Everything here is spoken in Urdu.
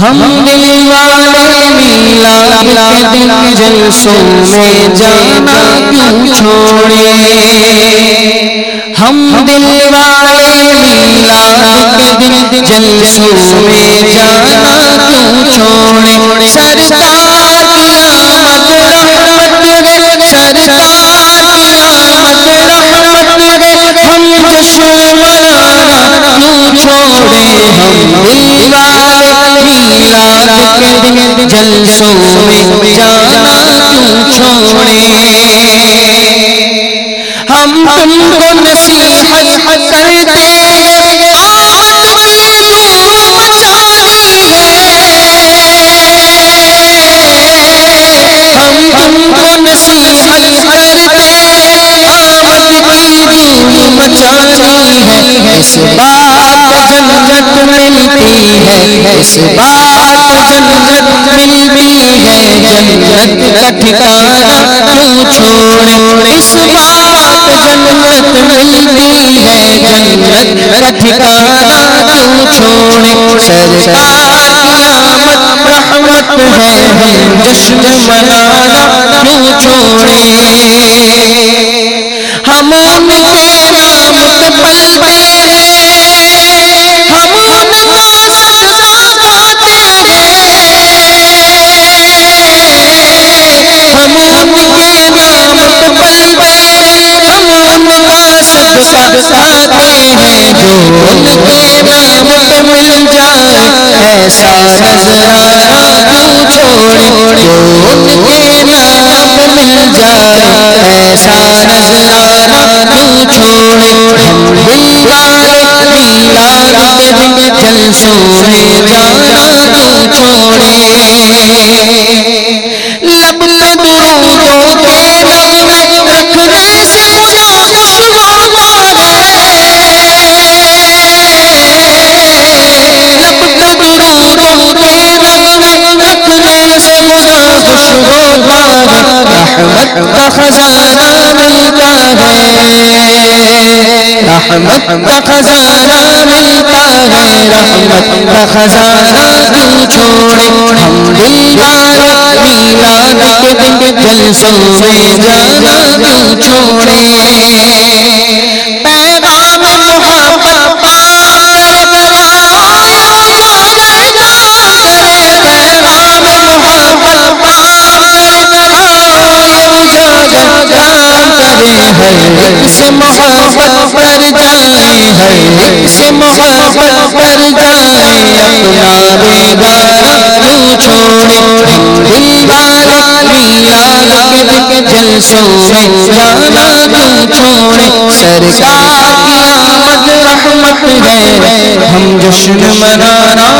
ہم دل والے میلاد کے دن جلسوں میں جانا کیوں چھوڑے؟ ہم دل والے میلاد کے دن جلسوں میں جانا کیوں چھوڑے؟ سرکار کی آمد رحمت سرکار کی آمد رحمت ہم جشن منانا کیوں چھوڑے؟ ہم دل میلاد جلسوں میں جانا کیوں چھوڑے؟ ہم تم کو نصیحت کرتے ہیں ہم تم کو نصیحت کرتے مچانی ہے اس بات جنت ملتی ہے، اس بات جنت ملتی ہے جنت کا ٹھکانہ کیوں چھوڑے اس بات جنت ملتی ہے جنت کا ٹھکانہ کیوں چھوڑے سرکار کی آمد رحمت ہے ہم جشن منانا کیوں چھوڑے ہم ان جو ان کے نام جائے ایسا نظرانہ تو چھوڑ جو ان کے نام پہ جائے ایسا نظرانہ تو چھوڑ ہم دل والے میلاد کے جلسوں میں جانا رحمت کا خزانہ ملتا ہے۔ رحمت کا خزانہ ملتا ہے۔ رحمت کا خزانہ کیوں چھوڑے۔ ہم دل میلاد کے دن جلسوں میں جانا کیوں چھوڑے۔ ہر سے محبت پر جائیں ہر سے محبت پر جائیں اپنا بیگارہ کیوں چھوڑے دل والے میلاد کے جلسوں میں جانا کیوں چھوڑے سرکار کی آمد رحمت ہے، ہم جشن منانا۔